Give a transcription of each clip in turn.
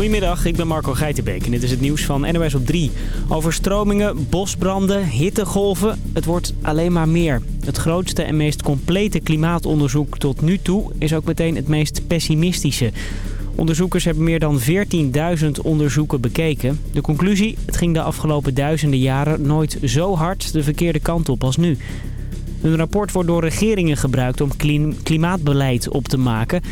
Goedemiddag, ik ben Marco Geitenbeek en dit is het nieuws van NOS op 3. Overstromingen, bosbranden, hittegolven, het wordt alleen maar meer. Het grootste en meest complete klimaatonderzoek tot nu toe is ook meteen het meest pessimistische. Onderzoekers hebben meer dan 14.000 onderzoeken bekeken. De conclusie, het ging de afgelopen duizenden jaren nooit zo hard de verkeerde kant op als nu. Hun rapport wordt door regeringen gebruikt om klimaatbeleid op te maken...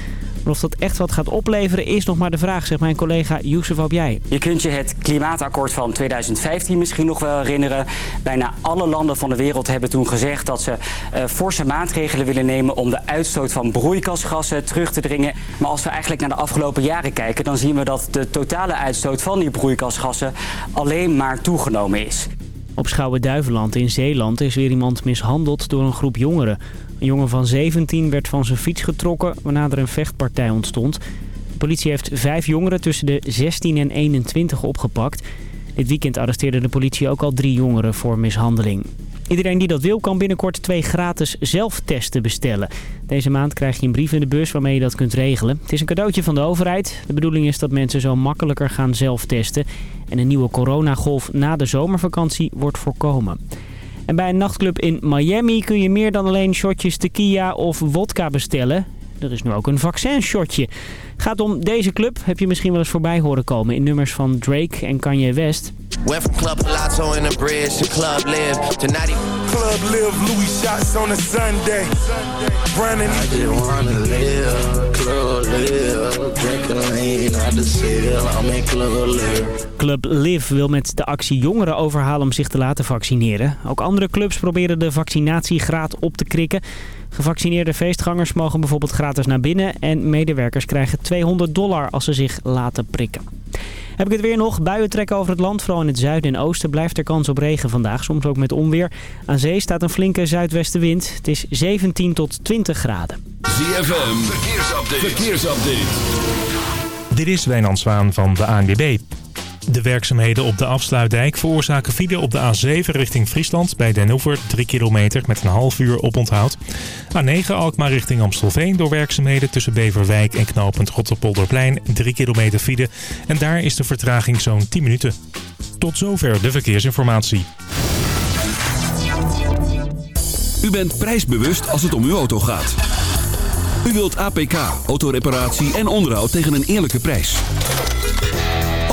Maar of dat echt wat gaat opleveren is nog maar de vraag, zegt mijn collega Youssef Abjai. Je kunt je het klimaatakkoord van 2015 misschien nog wel herinneren. Bijna alle landen van de wereld hebben toen gezegd dat ze uh, forse maatregelen willen nemen om de uitstoot van broeikasgassen terug te dringen. Maar als we eigenlijk naar de afgelopen jaren kijken, dan zien we dat de totale uitstoot van die broeikasgassen alleen maar toegenomen is. Op Schouwen-Duiveland in Zeeland is weer iemand mishandeld door een groep jongeren. Een jongen van 17 werd van zijn fiets getrokken waarna er een vechtpartij ontstond. De politie heeft vijf jongeren tussen de 16 en 21 opgepakt. Dit weekend arresteerde de politie ook al drie jongeren voor mishandeling. Iedereen die dat wil kan binnenkort twee gratis zelftesten bestellen. Deze maand krijg je een brief in de bus waarmee je dat kunt regelen. Het is een cadeautje van de overheid. De bedoeling is dat mensen zo makkelijker gaan zelftesten. En een nieuwe coronagolf na de zomervakantie wordt voorkomen. En bij een nachtclub in Miami kun je meer dan alleen shotjes tequila of vodka bestellen. Er is nu ook een vaccinshotje. Gaat om deze club, heb je misschien wel eens voorbij horen komen in nummers van Drake en Kanye West. Went from Club Palazzo in the bridge to Club Live. Tonight Club Live, Louis shots on a Sunday. Brandon. I just wanna live, Club Live. Drinking lean out the cell, I'm in Club Live. Club Live wil met de actie jongeren overhalen om zich te laten vaccineren. Ook andere clubs proberen de vaccinatiegraad op te krikken. Gevaccineerde feestgangers mogen bijvoorbeeld gratis naar binnen en medewerkers krijgen 200 dollar als ze zich laten prikken. Heb ik het weer nog. Buien trekken over het land. Vooral in het zuiden en oosten blijft er kans op regen vandaag. Soms ook met onweer. Aan zee staat een flinke zuidwestenwind. Het is 17 tot 20 graden. ZFM. Verkeersupdate. Verkeersupdate. Dit is Wijnand Zwaan van de ANWB. De werkzaamheden op de afsluitdijk veroorzaken file op de A7 richting Friesland bij Den Hoever 3 kilometer met een half uur op onthoud. A9 Alkmaar richting Amstelveen door werkzaamheden tussen Beverwijk en knooppunt Rotterpolderplein 3 kilometer file. En daar is de vertraging zo'n 10 minuten. Tot zover de verkeersinformatie. U bent prijsbewust als het om uw auto gaat. U wilt APK, autoreparatie en onderhoud tegen een eerlijke prijs.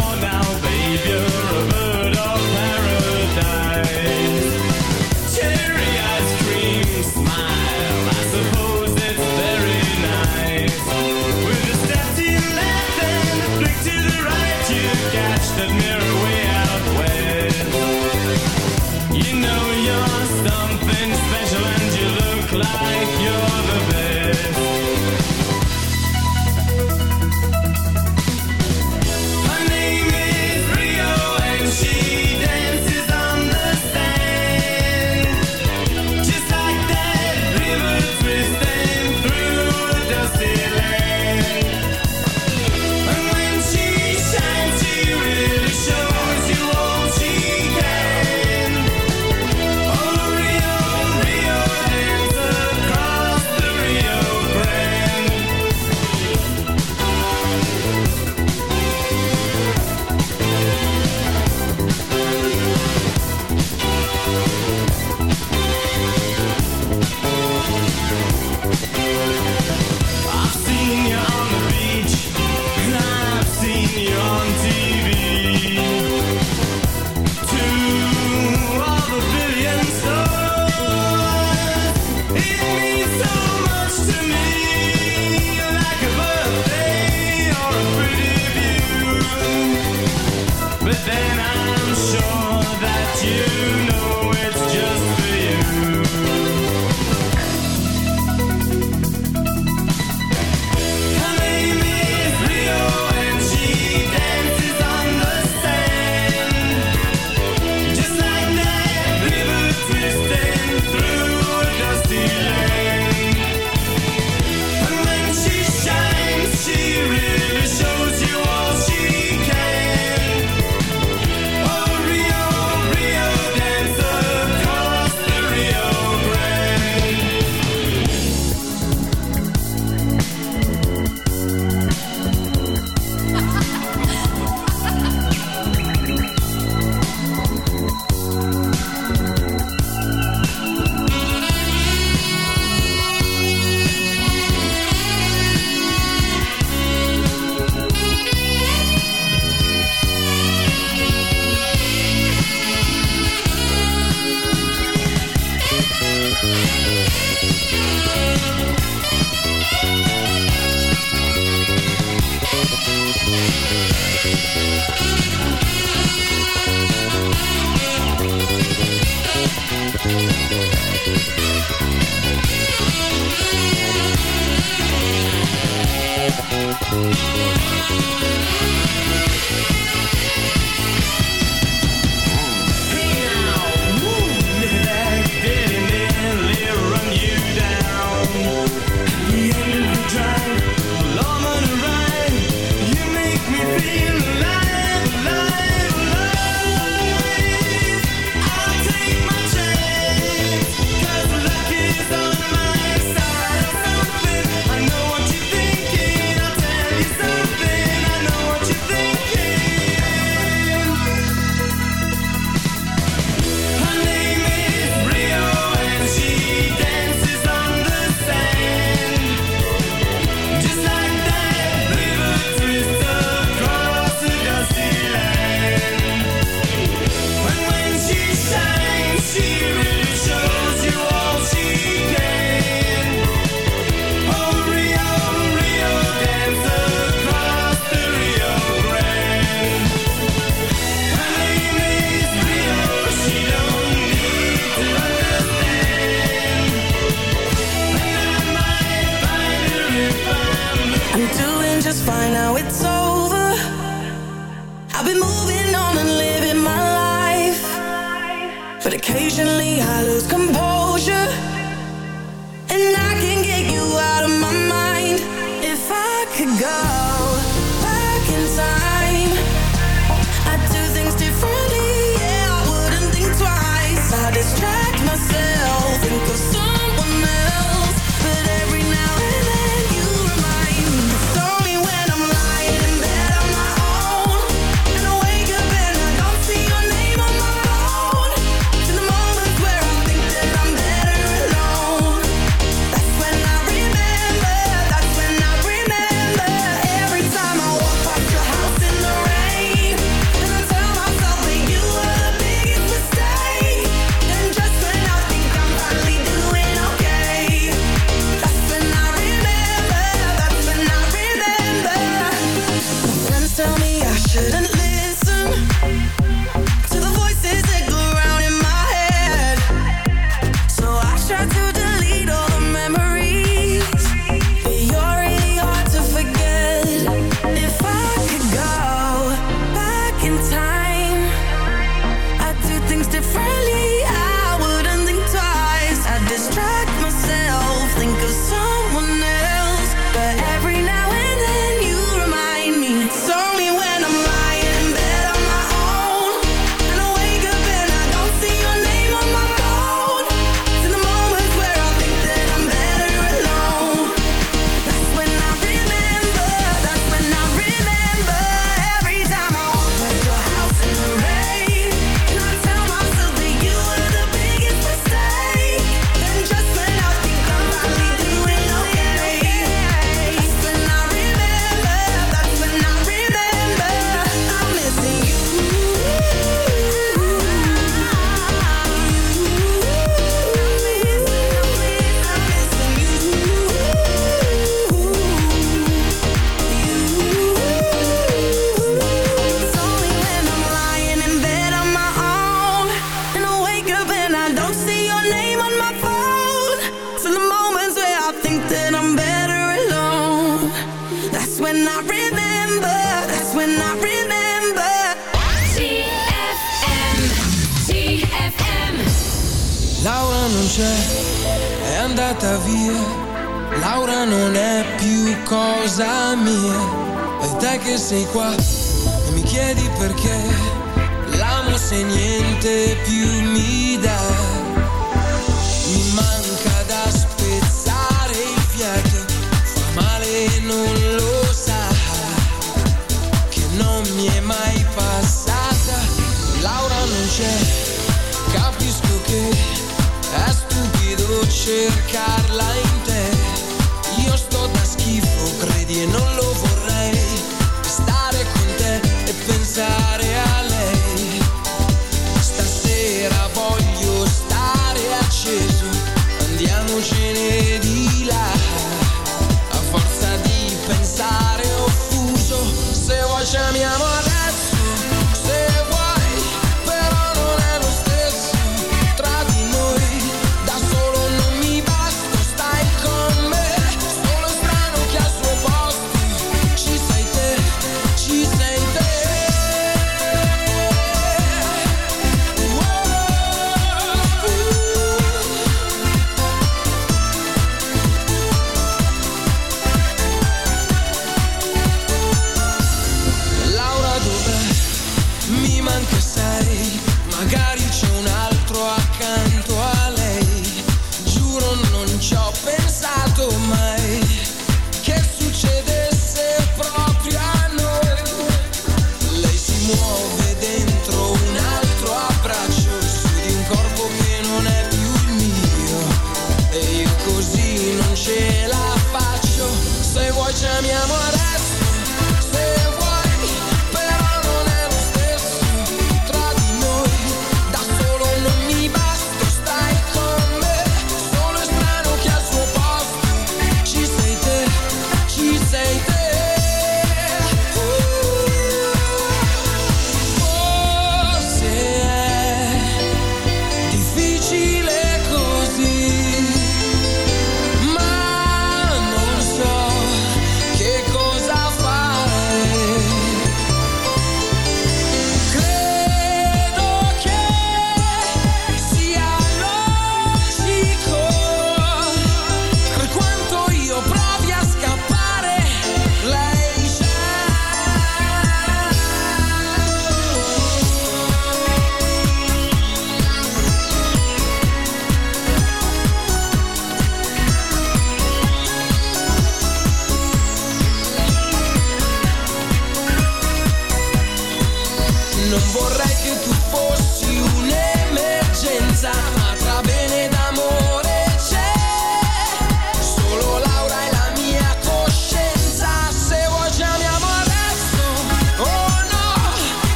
now.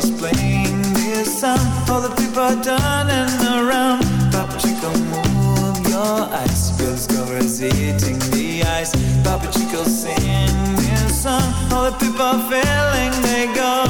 Girls playing this song For the people turning around. Papachico, move your eyes. Girl discovers eating the ice. Papachico sing this song. All the people feeling they go.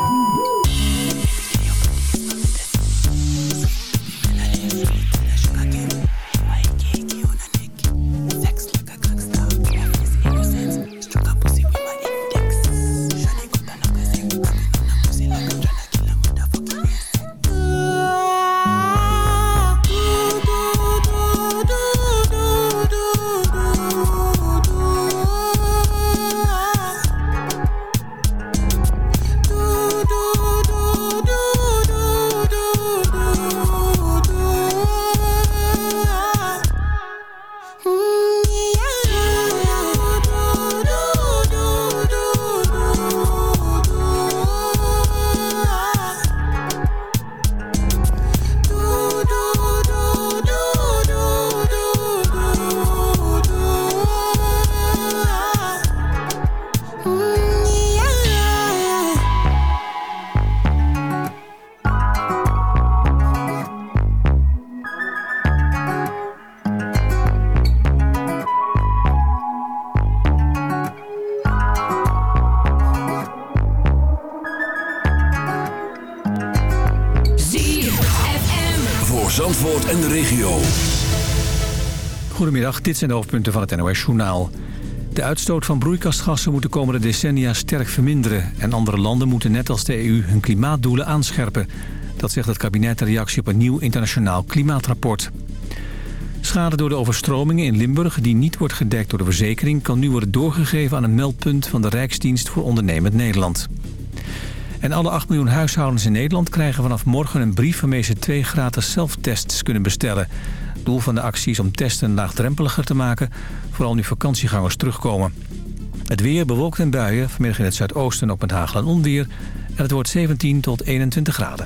Dit zijn de hoofdpunten van het NOS-journaal. De uitstoot van broeikasgassen moet de komende decennia sterk verminderen... en andere landen moeten net als de EU hun klimaatdoelen aanscherpen. Dat zegt het kabinet in reactie op een nieuw internationaal klimaatrapport. Schade door de overstromingen in Limburg die niet wordt gedekt door de verzekering... kan nu worden doorgegeven aan een meldpunt van de Rijksdienst voor Ondernemend Nederland. En alle 8 miljoen huishoudens in Nederland krijgen vanaf morgen een brief... waarmee ze twee gratis zelftests kunnen bestellen. Doel van de actie is om testen laagdrempeliger te maken... vooral nu vakantiegangers terugkomen. Het weer bewolkt en buien, vanmiddag in het zuidoosten ook met hagel en onweer... en het wordt 17 tot 21 graden.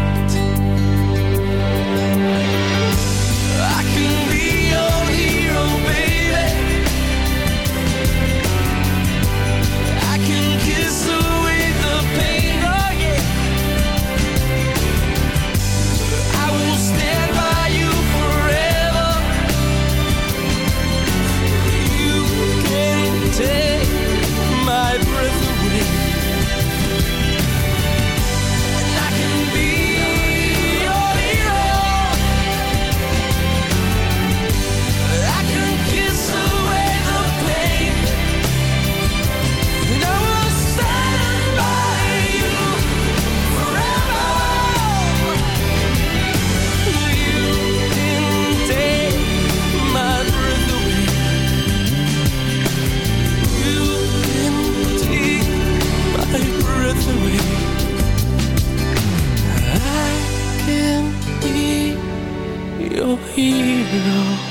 hero.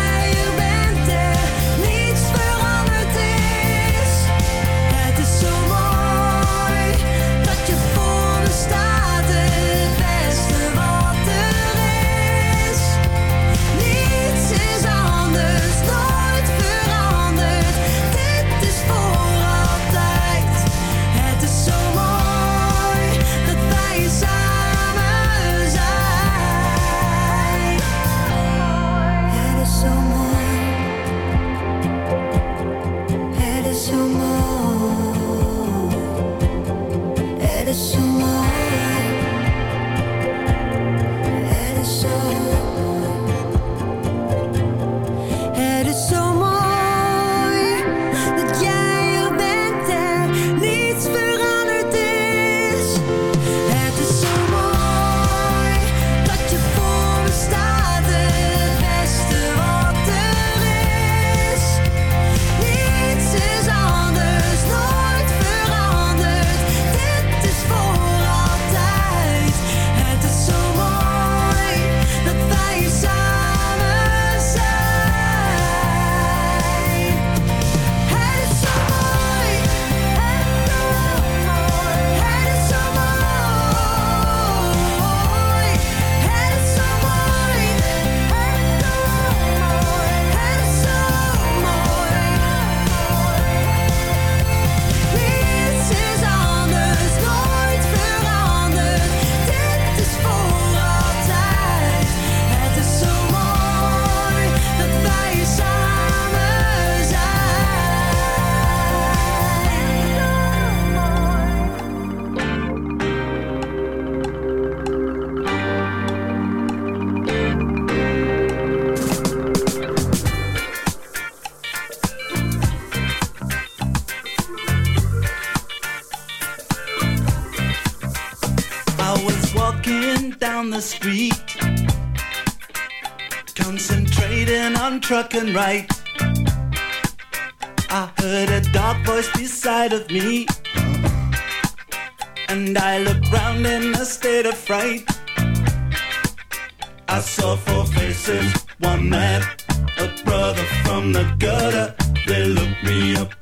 I heard a dark voice beside of me. And I looked round in a state of fright. I saw four faces, one mad, a brother from the gutter. They looked me up